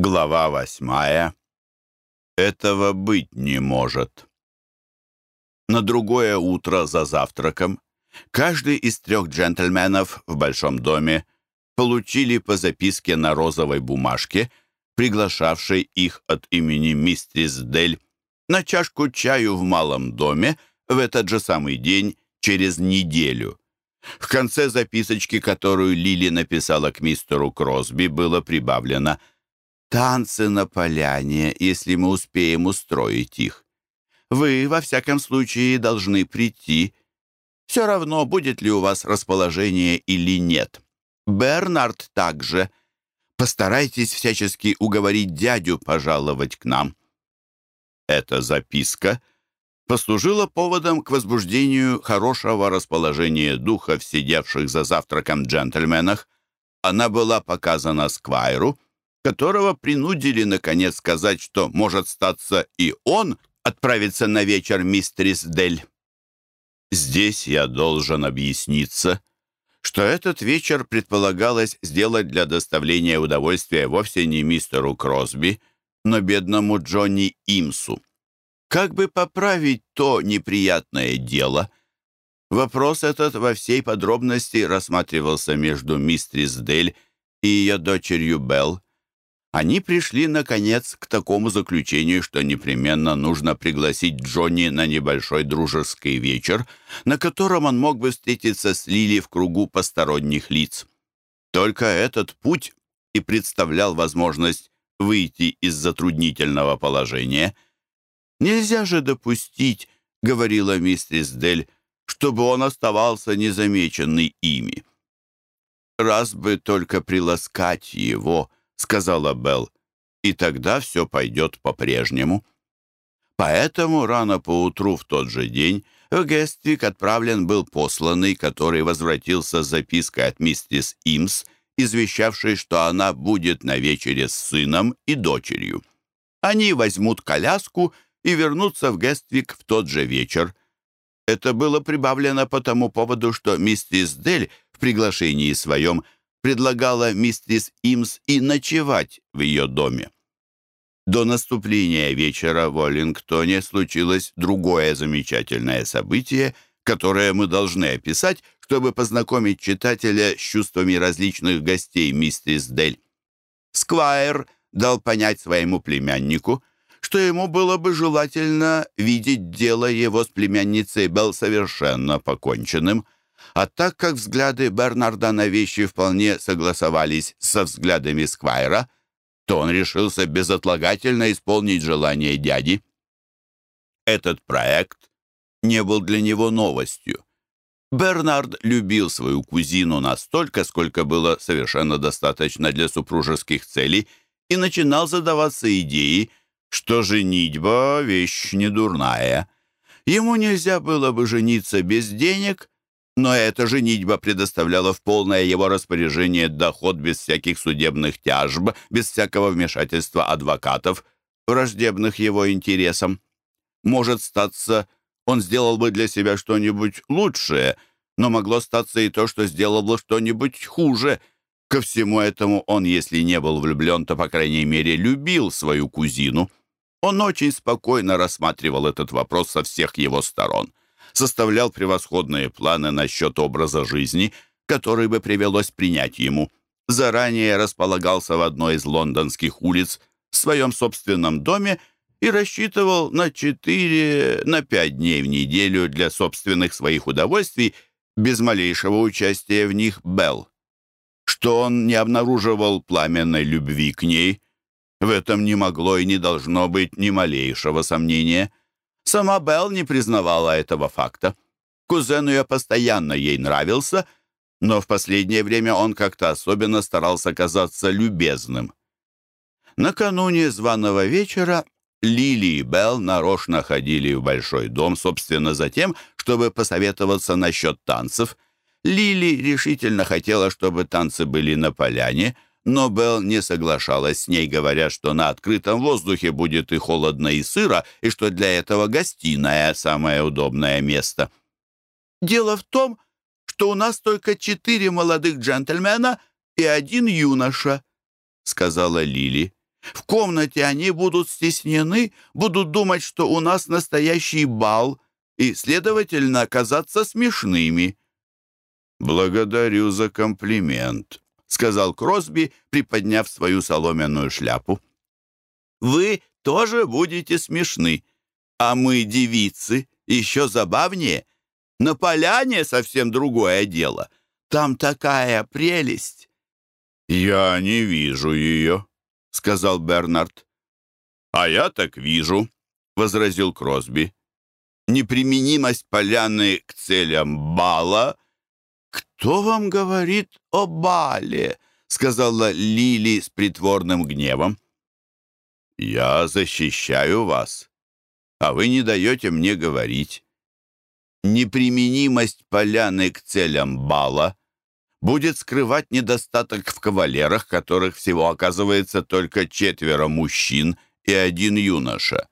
Глава восьмая. Этого быть не может. На другое утро за завтраком каждый из трех джентльменов в большом доме получили по записке на розовой бумажке, приглашавшей их от имени мистерис Дель на чашку чаю в малом доме в этот же самый день через неделю. В конце записочки, которую Лили написала к мистеру Кросби, было прибавлено – танцы на поляне, если мы успеем устроить их. Вы, во всяком случае, должны прийти. Все равно, будет ли у вас расположение или нет. Бернард также. Постарайтесь всячески уговорить дядю пожаловать к нам. Эта записка послужила поводом к возбуждению хорошего расположения духа в сидевших за завтраком джентльменах. Она была показана Сквайру, которого принудили, наконец, сказать, что, может статься, и он отправится на вечер мистерис Дель. Здесь я должен объясниться, что этот вечер предполагалось сделать для доставления удовольствия вовсе не мистеру Кросби, но бедному Джонни Имсу. Как бы поправить то неприятное дело? Вопрос этот во всей подробности рассматривался между мистерис Дель и ее дочерью Белл, они пришли, наконец, к такому заключению, что непременно нужно пригласить Джонни на небольшой дружеский вечер, на котором он мог бы встретиться с Лили в кругу посторонних лиц. Только этот путь и представлял возможность выйти из затруднительного положения. «Нельзя же допустить», — говорила мистерис Дель, «чтобы он оставался незамеченный ими». «Раз бы только приласкать его», — сказала Белл, и тогда все пойдет по-прежнему. Поэтому рано поутру в тот же день в Гествик отправлен был посланный, который возвратился с запиской от миссис Имс, извещавшей, что она будет на вечере с сыном и дочерью. Они возьмут коляску и вернутся в Гествик в тот же вечер. Это было прибавлено по тому поводу, что миссис Дель в приглашении своем – предлагала мистерис Имс и ночевать в ее доме. До наступления вечера в Оллингтоне случилось другое замечательное событие, которое мы должны описать, чтобы познакомить читателя с чувствами различных гостей мистерис Дель. Сквайр дал понять своему племяннику, что ему было бы желательно видеть дело его с племянницей Белл совершенно поконченным – а так как взгляды Бернарда на вещи вполне согласовались со взглядами Сквайра, то он решился безотлагательно исполнить желание дяди. Этот проект не был для него новостью. Бернард любил свою кузину настолько, сколько было совершенно достаточно для супружеских целей, и начинал задаваться идеей, что женитьба — вещь недурная. Ему нельзя было бы жениться без денег — но эта женитьба предоставляла в полное его распоряжение доход без всяких судебных тяжб, без всякого вмешательства адвокатов, враждебных его интересам. Может статься, он сделал бы для себя что-нибудь лучшее, но могло статься и то, что сделал бы что-нибудь хуже. Ко всему этому он, если не был влюблен, то, по крайней мере, любил свою кузину. Он очень спокойно рассматривал этот вопрос со всех его сторон составлял превосходные планы насчет образа жизни, который бы привелось принять ему. Заранее располагался в одной из лондонских улиц в своем собственном доме и рассчитывал на четыре, на пять дней в неделю для собственных своих удовольствий без малейшего участия в них Белл. Что он не обнаруживал пламенной любви к ней, в этом не могло и не должно быть ни малейшего сомнения. Сама Белл не признавала этого факта. Кузен ее постоянно ей нравился, но в последнее время он как-то особенно старался казаться любезным. Накануне званого вечера Лили и Белл нарочно ходили в большой дом, собственно, за тем, чтобы посоветоваться насчет танцев. Лили решительно хотела, чтобы танцы были на поляне — но Белл не соглашалась с ней, говоря, что на открытом воздухе будет и холодно, и сыро, и что для этого гостиная — самое удобное место. «Дело в том, что у нас только четыре молодых джентльмена и один юноша», — сказала Лили. В комнате они будут стеснены, будут думать, что у нас настоящий бал, и, следовательно, казаться смешными». «Благодарю за комплимент», — сказал Кросби, приподняв свою соломенную шляпу. «Вы тоже будете смешны, а мы, девицы, еще забавнее. На поляне совсем другое дело. Там такая прелесть». «Я не вижу ее», — сказал Бернард. «А я так вижу», — возразил Кросби. «Неприменимость поляны к целям бала...» «Кто вам говорит о бале?» — сказала Лили с притворным гневом. «Я защищаю вас, а вы не даете мне говорить. Неприменимость поляны к целям бала будет скрывать недостаток в кавалерах, которых всего оказывается только четверо мужчин и один юноша.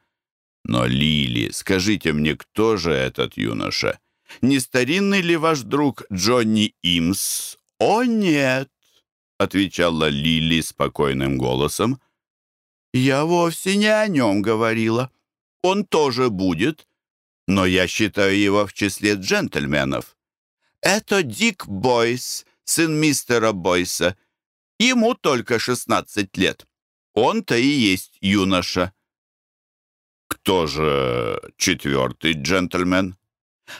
Но, Лили, скажите мне, кто же этот юноша? Не старинный ли ваш друг Джонни Имс? О, нет, отвечала Лили спокойным голосом. Я вовсе не о нем говорила. Он тоже будет, но я считаю его в числе джентльменов. Это Дик Бойс, сын мистера Бойса. Ему только шестнадцать лет. Он-то и есть юноша. Кто же четвертый джентльмен?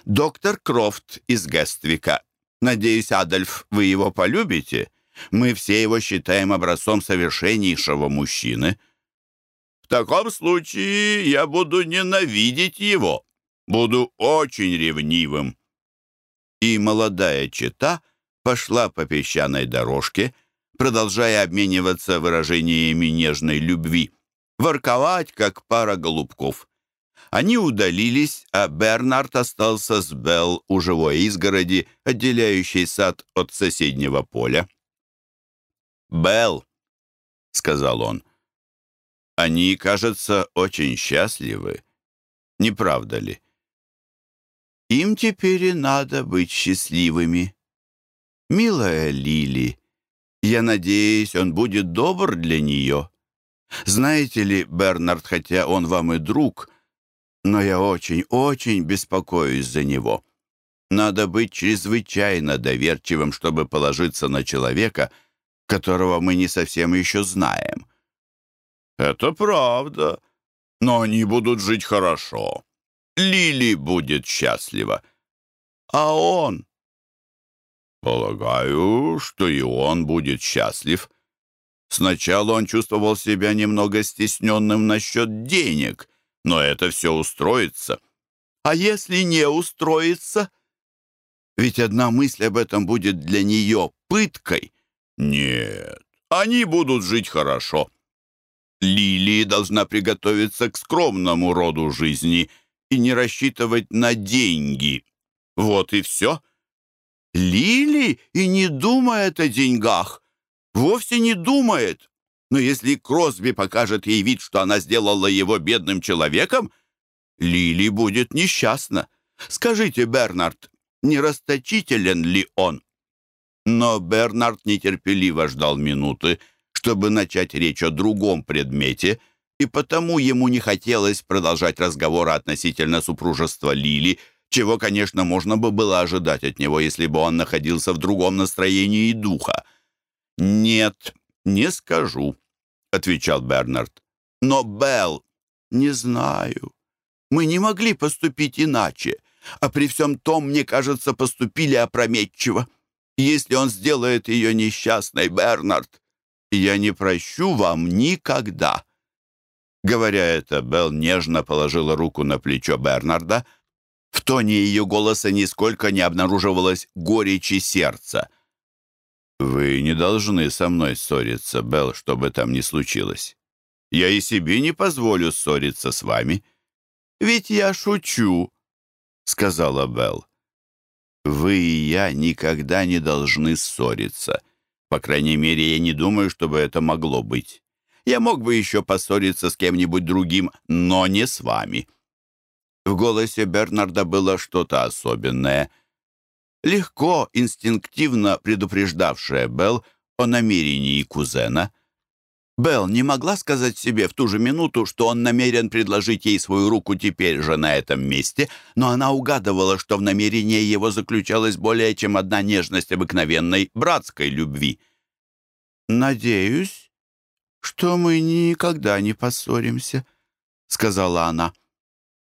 Доктор Крофт из Гествика. Надеюсь, Адольф, вы его полюбите? Мы все его считаем образцом совершеннейшего мужчины. В таком случае я буду ненавидеть его. Буду очень ревнивым. И молодая чита — пошла по песчаной дорожке, продолжая обмениваться выражениями нежной любви, ворковать, как пара голубков. Они удалились, а Бернард остался с Белл у живой изгороди, отделяющей сад от соседнего поля. «Белл», — сказал он, — «они, кажется, очень счастливы, не правда ли?» «Им теперь и надо быть счастливыми», «Милая Лили, я надеюсь, он будет добр для нее. Знаете ли, Бернард, хотя он вам и друг, но я очень-очень беспокоюсь за него. Надо быть чрезвычайно доверчивым, чтобы положиться на человека, которого мы не совсем еще знаем». «Это правда, но они будут жить хорошо. Лили будет счастлива. А он...» Полагаю, что и он будет счастлив. Сначала он чувствовал себя немного стесненным насчет денег, но это все устроится. А если не устроится? Ведь одна мысль об этом будет для нее пыткой. Нет, они будут жить хорошо. Лилия должна приготовиться к скромному роду жизни и не рассчитывать на деньги. Вот и все. — Лили и не думает о деньгах. Вовсе не думает. Но если Кросби покажет ей вид, что она сделала его бедным человеком, Лили будет несчастна. Скажите, Бернард, не расточителен ли он? Но Бернард нетерпеливо ждал минуты, чтобы начать речь о другом предмете, и потому ему не хотелось продолжать разговор относительно супружества Лили, чего, конечно, можно бы было ожидать от него, если бы он находился в другом настроении духа. «Нет, не скажу», — отвечал Бернард. «Но, Белл, не знаю. Мы не могли поступить иначе, а при всем том, мне кажется, поступили опрометчиво. Если он сделает ее несчастной, Бернард, я не прощу вам никогда». Говоря это, Белл нежно положила руку на плечо Бернарда, в тоне ее голоса нисколько не обнаруживалось горечи сердца. «Вы не должны со мной ссориться, Белл, что бы там ни случилось. Я и себе не позволю ссориться с вами». «Ведь я шучу», — сказала Белл. «Вы и я никогда не должны ссориться. По крайней мере, я не думаю, чтобы это могло быть. Я мог бы еще поссориться с кем-нибудь другим, но не с вами». В голосе Бернарда было что-то особенное. Легко, инстинктивно предупреждавшее Белл о намерении кузена. Белл не могла сказать себе в ту же минуту, что он намерен предложить ей свою руку теперь же на этом месте, но она угадывала, что в намерении его заключалась более чем одна нежность обыкновенной братской любви. «Надеюсь, что мы никогда не поссоримся», — сказала она.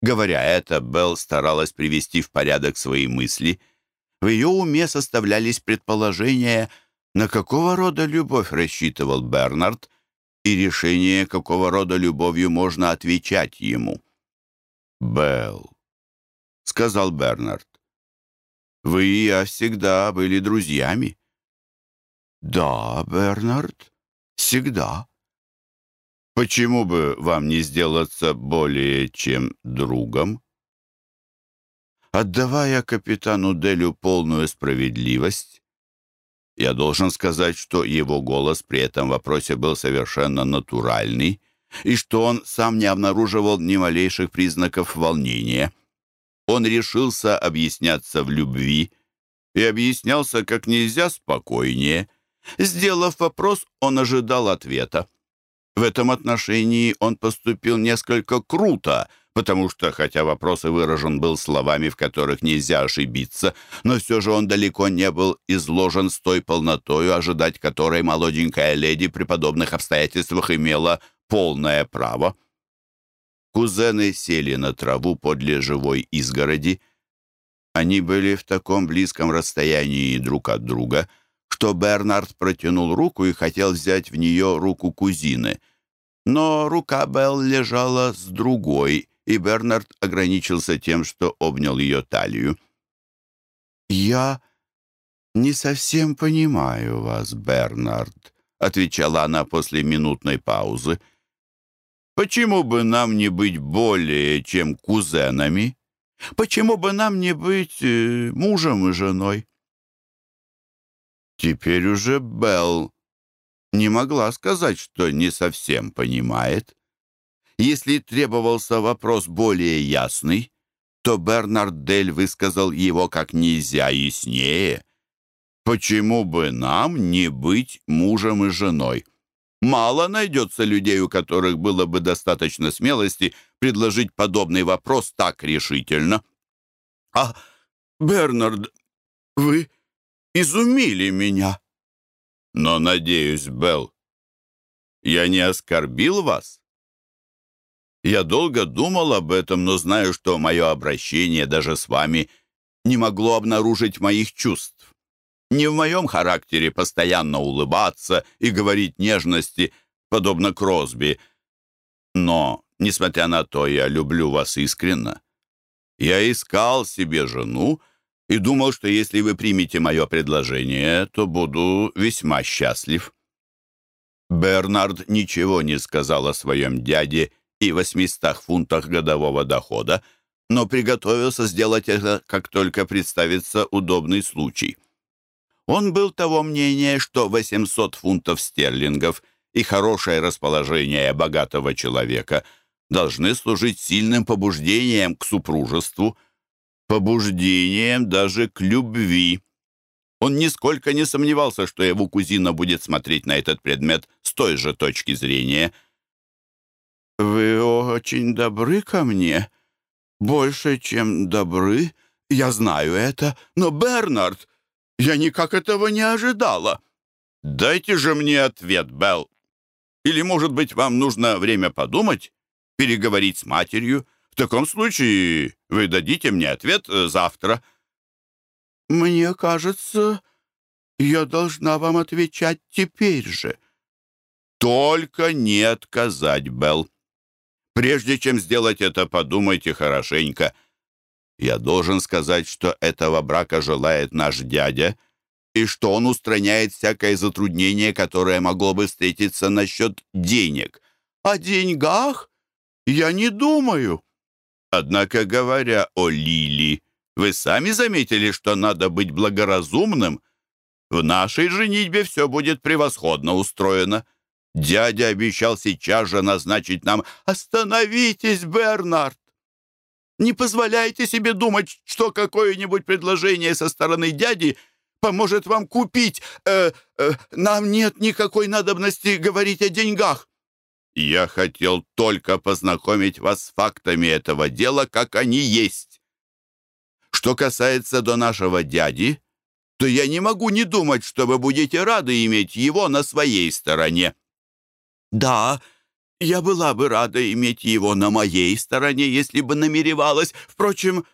Говоря это, Белл старалась привести в порядок свои мысли. В ее уме составлялись предположения, на какого рода любовь рассчитывал Бернард — и решение, какого рода любовью можно отвечать ему. «Белл», — сказал Бернард, — «вы и я всегда были друзьями». «Да, Бернард, всегда». «Почему бы вам не сделаться более чем другом?» Отдавая капитану Делю полную справедливость, я должен сказать, что его голос при этом вопросе был совершенно натуральный и что он сам не обнаруживал ни малейших признаков волнения. Он решился объясняться в любви и объяснялся как нельзя спокойнее. Сделав вопрос, он ожидал ответа. В этом отношении он поступил несколько круто, потому что, хотя вопрос и выражен был словами, в которых нельзя ошибиться, но все же он далеко не был изложен с той полнотою, ожидать которой молоденькая леди при подобных обстоятельствах имела полное право. Кузены сели на траву подле живой изгороди. Они были в таком близком расстоянии друг от друга, что Бернард протянул руку и хотел взять в нее руку кузины. Но рука Белл лежала с другой, и Бернард ограничился тем, что обнял ее талию. «Я не совсем понимаю вас, Бернард», — отвечала она после минутной паузы. «Почему бы нам не быть более чем кузенами? Почему бы нам не быть э, мужем и женой?» Теперь уже Белл не могла сказать, что не совсем понимает. Если требовался вопрос более ясный, то Бернард Дель высказал его как нельзя яснее. Почему бы нам не быть мужем и женой? Мало найдется людей, у которых было бы достаточно смелости предложить подобный вопрос так решительно. «А, Бернард, вы изумили меня!» «Но, надеюсь, Белл, я не оскорбил вас?» Я долго думал об этом, но знаю, что мое обращение даже с вами не могло обнаружить моих чувств. Не в моем характере постоянно улыбаться и говорить нежности, подобно Кросби. Но, несмотря на то, я люблю вас искренно. Я искал себе жену и думал, что если вы примете мое предложение, то буду весьма счастлив. Бернард ничего не сказал о своем дяде и 800 фунтах годового дохода, но приготовился сделать это, как только представится удобный случай. Он был того мнения, что 800 фунтов стерлингов и хорошее расположение богатого человека должны служить сильным побуждением к супружеству, побуждением даже к любви. Он нисколько не сомневался, что его кузина будет смотреть на этот предмет с той же точки зрения – «Вы очень добры ко мне. Больше, чем добры. Я знаю это. Но, Бернард, я никак этого не ожидала. Дайте же мне ответ, Белл. Или, может быть, вам нужно время подумать, переговорить с матерью? В таком случае вы дадите мне ответ э, завтра». «Мне кажется, я должна вам отвечать теперь же». «Только не отказать, Белл. Прежде чем сделать это, подумайте хорошенько. Я должен сказать, что этого брака желает наш дядя, и что он устраняет всякое затруднение, которое могло бы встретиться насчет денег. О деньгах я не думаю. Однако, говоря о Лили, вы сами заметили, что надо быть благоразумным. В нашей женитьбе все будет превосходно устроено. Дядя обещал сейчас же назначить нам «Остановитесь, Бернард!» Не позволяйте себе думать, что какое-нибудь предложение со стороны дяди поможет вам купить. Э, э, нам нет никакой надобности говорить о деньгах. Я хотел только познакомить вас с фактами этого дела, как они есть. Что касается до нашего дяди, то я не могу не думать, что вы будете рады иметь его на своей стороне. Да, я была бы рада иметь его на моей стороне, если бы намеревалась. Впрочем,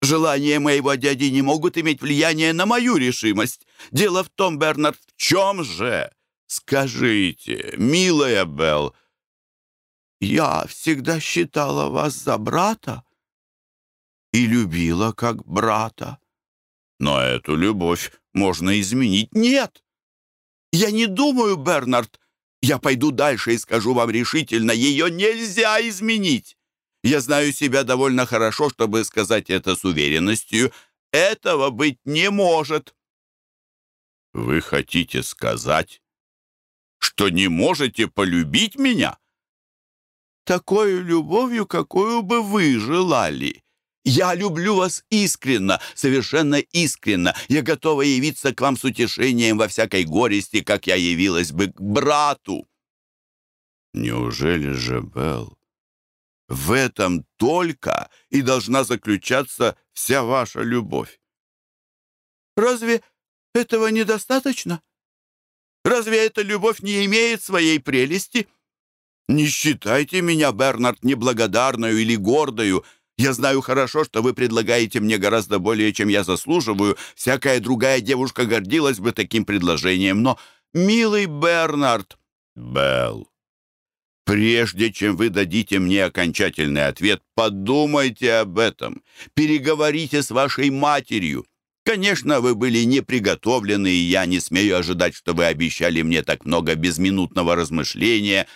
желания моего дяди не могут иметь влияния на мою решимость. Дело в том, Бернард, в чем же? Скажите, милая Белл, я всегда считала вас за брата и любила как брата. Но эту любовь можно изменить. Нет! Я не думаю, Бернард. Я пойду дальше и скажу вам решительно, ее нельзя изменить. Я знаю себя довольно хорошо, чтобы сказать это с уверенностью. Этого быть не может. Вы хотите сказать, что не можете полюбить меня? Такой любовью, какую бы вы желали. Я люблю вас искренно, совершенно искренно. Я готова явиться к вам с утешением во всякой горести, как я явилась бы к брату. Неужели же, Белл, в этом только и должна заключаться вся ваша любовь? Разве этого недостаточно? Разве эта любовь не имеет своей прелести? Не считайте меня, Бернард, неблагодарную или гордою, я знаю хорошо, что вы предлагаете мне гораздо более, чем я заслуживаю. Всякая другая девушка гордилась бы таким предложением, но, милый Бернард...» «Белл, прежде чем вы дадите мне окончательный ответ, подумайте об этом. Переговорите с вашей матерью. Конечно, вы были не приготовлены, и я не смею ожидать, что вы обещали мне так много безминутного размышления.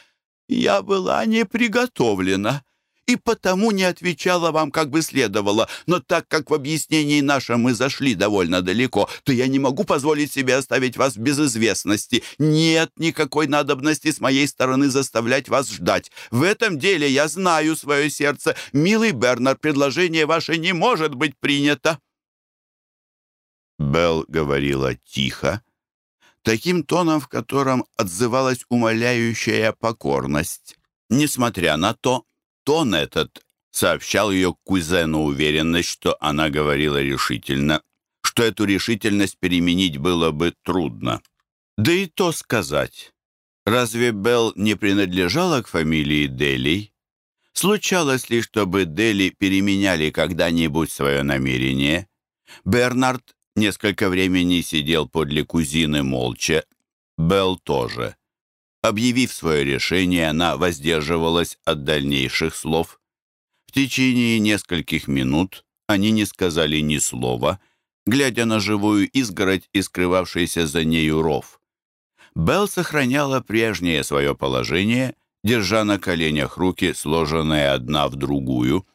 Я была не приготовлена и потому не отвечала вам, как бы следовало. Но так как в объяснении нашем мы зашли довольно далеко, то я не могу позволить себе оставить вас без известности. Нет никакой надобности с моей стороны заставлять вас ждать. В этом деле я знаю свое сердце. Милый Бернард, предложение ваше не может быть принято». Белл говорила тихо, таким тоном, в котором отзывалась умоляющая покорность. Несмотря на то, Тон этот сообщал ее кузену уверенность, что она говорила решительно, что эту решительность переменить было бы трудно. Да и то сказать. Разве Белл не принадлежала к фамилии Делей? Случалось ли, чтобы Дели переменяли когда-нибудь свое намерение? Бернард несколько времени сидел подле кузины молча. Белл тоже. Объявив свое решение, она воздерживалась от дальнейших слов. В течение нескольких минут они не сказали ни слова, глядя на живую изгородь и скрывавшийся за нею ров. Белл сохраняла прежнее свое положение, держа на коленях руки, сложенные одна в другую.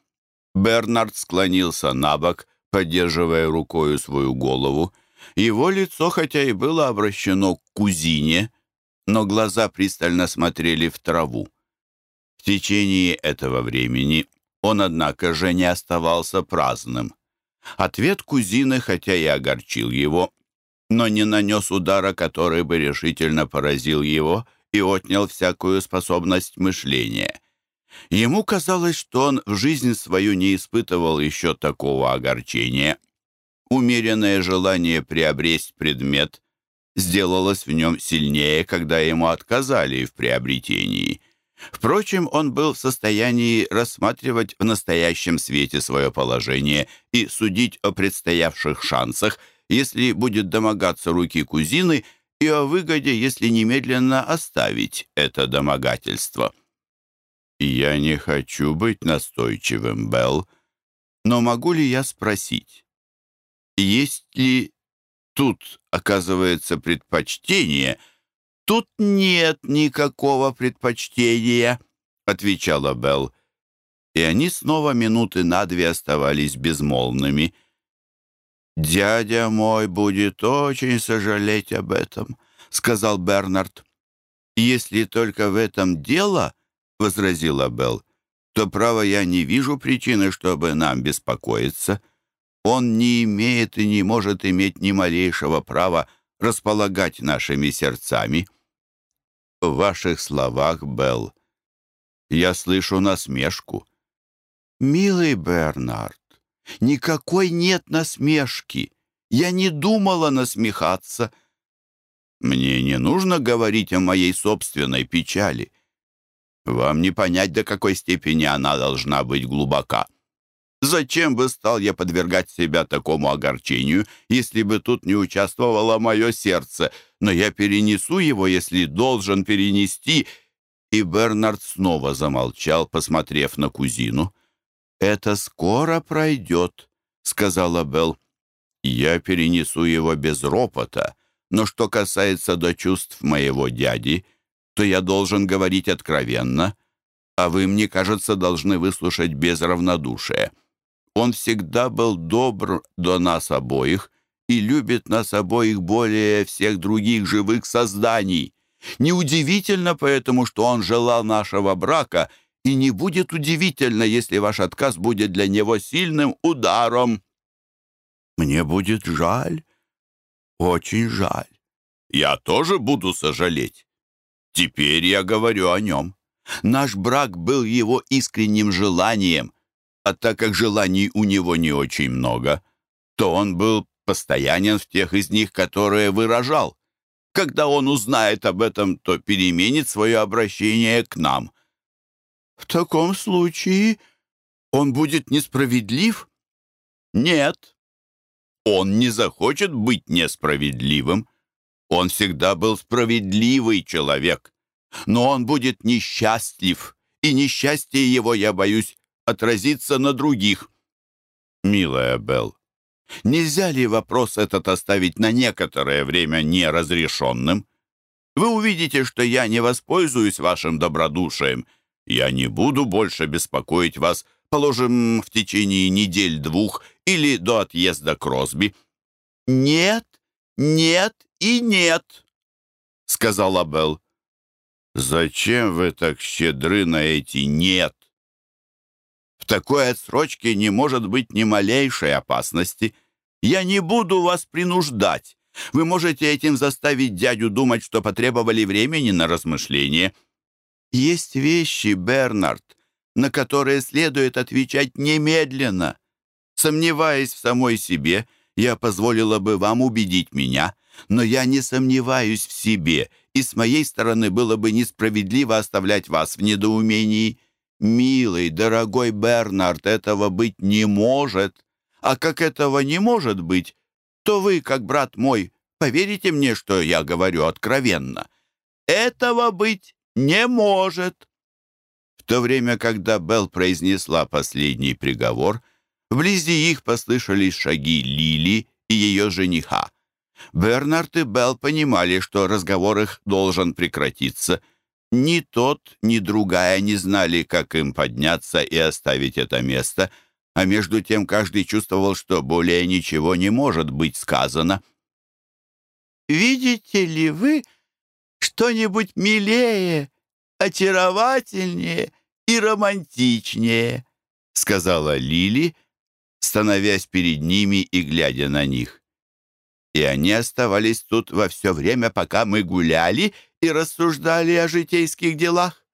Бернард склонился на бок, поддерживая рукою свою голову. Его лицо, хотя и было обращено к кузине, но глаза пристально смотрели в траву. В течение этого времени он, однако же, не оставался праздным. Ответ кузины, хотя и огорчил его, но не нанес удара, который бы решительно поразил его и отнял всякую способность мышления. Ему казалось, что он в жизнь свою не испытывал еще такого огорчения. Умеренное желание приобресть предмет сделалось в нем сильнее, когда ему отказали в приобретении. Впрочем, он был в состоянии рассматривать в настоящем свете свое положение и судить о предстоявших шансах, если будет домогаться руки кузины, и о выгоде, если немедленно оставить это домогательство. «Я не хочу быть настойчивым, Белл, но могу ли я спросить, есть ли тут, оказывается, предпочтение. Тут нет никакого предпочтения, отвечала Белл. И они снова минуты на две оставались безмолвными. «Дядя мой будет очень сожалеть об этом», — сказал Бернард. «Если только в этом дело», — возразила Белл, «то, право, я не вижу причины, чтобы нам беспокоиться. Он не имеет и не может иметь ни малейшего права располагать нашими сердцами. В ваших словах, Белл, я слышу насмешку. Милый Бернард, никакой нет насмешки. Я не думала насмехаться. Мне не нужно говорить о моей собственной печали. Вам не понять, до какой степени она должна быть глубока. Зачем бы стал я подвергать себя такому огорчению, если бы тут не участвовало мое сердце? Но я перенесу его, если должен перенести». И Бернард снова замолчал, посмотрев на кузину. «Это скоро пройдет», — сказала Белл. «Я перенесу его без ропота, но что касается до чувств моего дяди, то я должен говорить откровенно, а вы, мне кажется, должны выслушать без равнодушия». Он всегда был добр до нас обоих и любит нас обоих более всех других живых созданий. Неудивительно поэтому, что он желал нашего брака, и не будет удивительно, если ваш отказ будет для него сильным ударом. Мне будет жаль, очень жаль. Я тоже буду сожалеть. Теперь я говорю о нем. Наш брак был его искренним желанием — а так как желаний у него не очень много, то он был постоянен в тех из них, которые выражал. Когда он узнает об этом, то переменит свое обращение к нам. В таком случае он будет несправедлив? Нет. Он не захочет быть несправедливым. Он всегда был справедливый человек. Но он будет несчастлив, и несчастье его, я боюсь, отразится на других. Милая Белл, нельзя ли вопрос этот оставить на некоторое время неразрешенным? Вы увидите, что я не воспользуюсь вашим добродушием. Я не буду больше беспокоить вас, положим, в течение недель-двух или до отъезда Кросби. «Нет, нет и нет», — сказала Белл. «Зачем вы так щедры на эти «нет»?» В такой отсрочке не может быть ни малейшей опасности. Я не буду вас принуждать. Вы можете этим заставить дядю думать, что потребовали времени на размышление. Есть вещи, Бернард, на которые следует отвечать немедленно. Сомневаясь в самой себе, я позволила бы вам убедить меня, но я не сомневаюсь в себе, и с моей стороны было бы несправедливо оставлять вас в недоумении. «Милый, дорогой Бернард, этого быть не может. А как этого не может быть, то вы, как брат мой, поверите мне, что я говорю откровенно. Этого быть не может». В то время, когда Белл произнесла последний приговор, вблизи их послышались шаги Лили и ее жениха. Бернард и Белл понимали, что разговор их должен прекратиться, ни тот, ни другая не знали, как им подняться и оставить это место, а между тем каждый чувствовал, что более ничего не может быть сказано. «Видите ли вы что-нибудь милее, очаровательнее и романтичнее?» — сказала Лили, становясь перед ними и глядя на них. И они оставались тут во все время, пока мы гуляли — и рассуждали о житейских делах.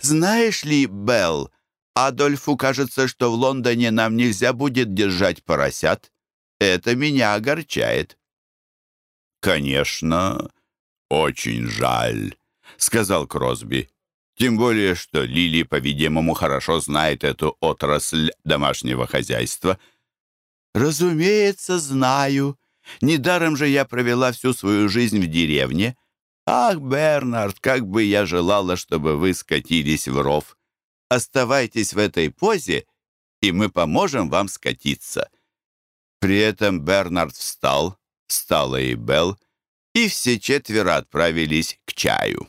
Знаешь ли, Белл, Адольфу кажется, что в Лондоне нам нельзя будет держать поросят. Это меня огорчает». «Конечно, очень жаль», — сказал Кросби. «Тем более, что Лили, по-видимому, хорошо знает эту отрасль домашнего хозяйства». «Разумеется, знаю. Недаром же я провела всю свою жизнь в деревне. «Ах, Бернард, как бы я желала, чтобы вы скатились в ров! Оставайтесь в этой позе, и мы поможем вам скатиться!» При этом Бернард встал, встала и Белл, и все четверо отправились к чаю.